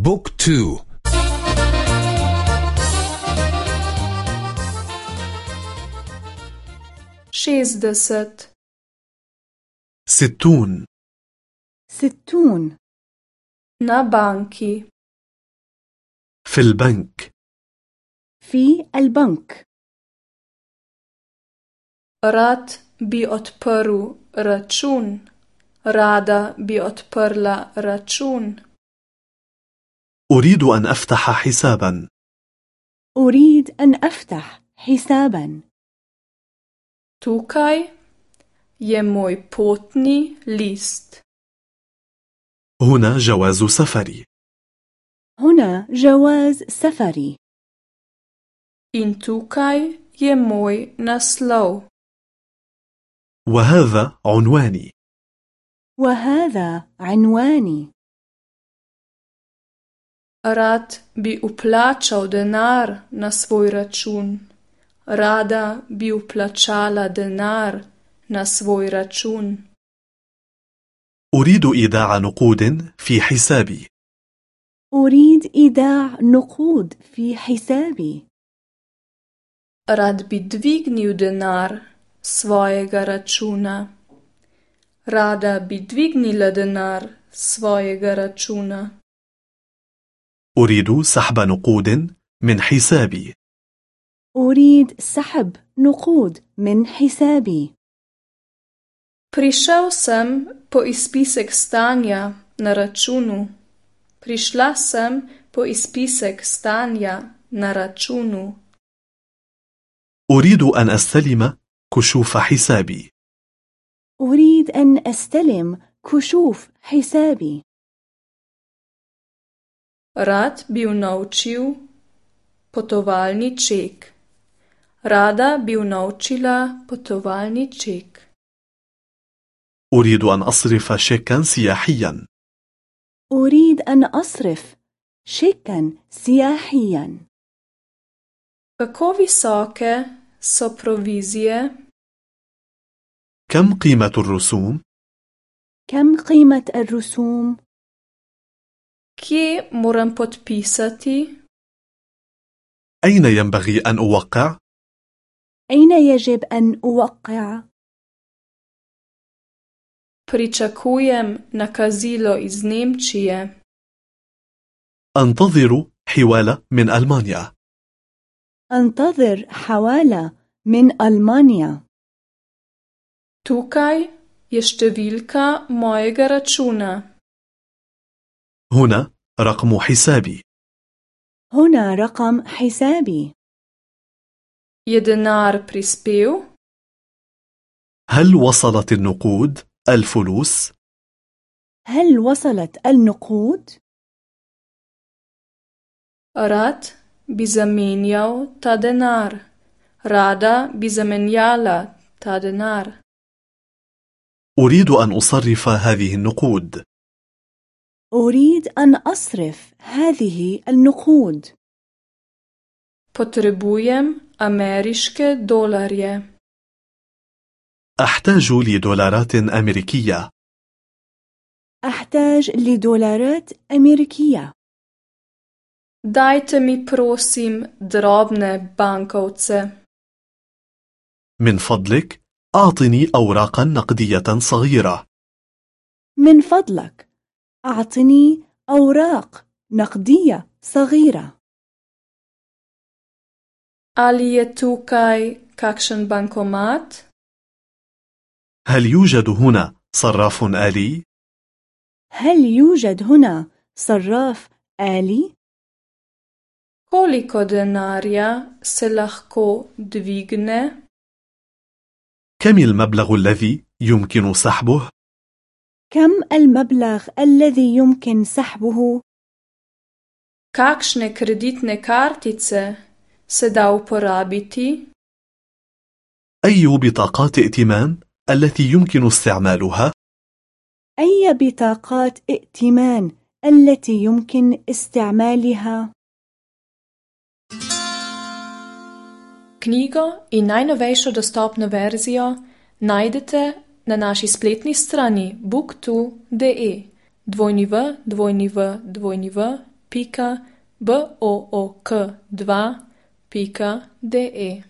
Book two. Šestdeset. ستون. ستون. Na banki. في البنك. في البنك. Rad bi odprl račun. Rada bi odprla bi odprla račun. أريد أن أفتح حسابا. أريد أن أفتح حسابا. Tukaj je moj potni list. هنا جواز سفري. هنا جواز سفري. In tukaj je moj naslov. وهذا عنواني. وهذا عنواني. Rad bi vplačal denar na svoj račun rada bi vplačala denar na svoj račun أريد إيداع نقود في حسابي أريد إيداع نقود في حسابي rad bi dvignil denar svojega računa rada bi dvignila denar svojega računa أريد سحب نقود من حسابي أريد سحب نقود من حسابي Prišel sem po izpisek stanja na računu. Prišla sem po izpisek stanja na računu. أريد أن أستلم كشوف حسابي أريد أن أستلم كشوف حسابي Rad bi unovčil potovalni ček. Rada bi unovčila potovalni ček. أريد أن أصرف شيكا سياحيا أريد أن أصرف شيكا سياحيا Kako visoke so provizije? كم قيمة الرسوم؟ كم قيمة الرسوم؟ Kje moram podpisati? أين ينبغي أن أوقع؟ أين يجب أن أوقع؟ Pričakujem nakazilo iz Nemčije. أنتظر حوالة من ألمانيا أنتظر حوالة من ألمانيا Tukaj je številka mojega računa. هنا رقم حسابي هنا رقم حسابي Je denar prispel? هل وصلت النقود الفلوس؟ هل وصلت النقود؟ Rad bi zamenjal ta denar. Rada bi zamenjala ta denar. أريد أن أصرف هذه النقود أريد أن أصرف هذه النقود. Potrebujem ameriške dolarje. أحتاج لدولارات أمريكية. أحتاج لدولارات أمريكية. Dajte mi prosim drobne bankovce. من فضلك أعطني أوراقا نقدية صغيرة. من فضلك. أعطني أوراق نقدية صغيرة Ali je tukaj kakšen bankomat? هل يوجد هنا صراف آلي؟ هل يوجد هنا صراف آلي؟ Koliko denarja se lahko dvigne? كم المبلغ الذي يمكن سحبه؟ كم المبلغ الذي يمكن سحبه؟ Kakšne kreditne kartice se da uporabiti? أي بطاقات ائتمان التي يمكن استعمالها؟ أي بطاقات ائتمان التي يمكن استعمالها؟ Knjigo in najnovejšo dostopno verzijo najdete na naši spletni strani book2.de www.book2.de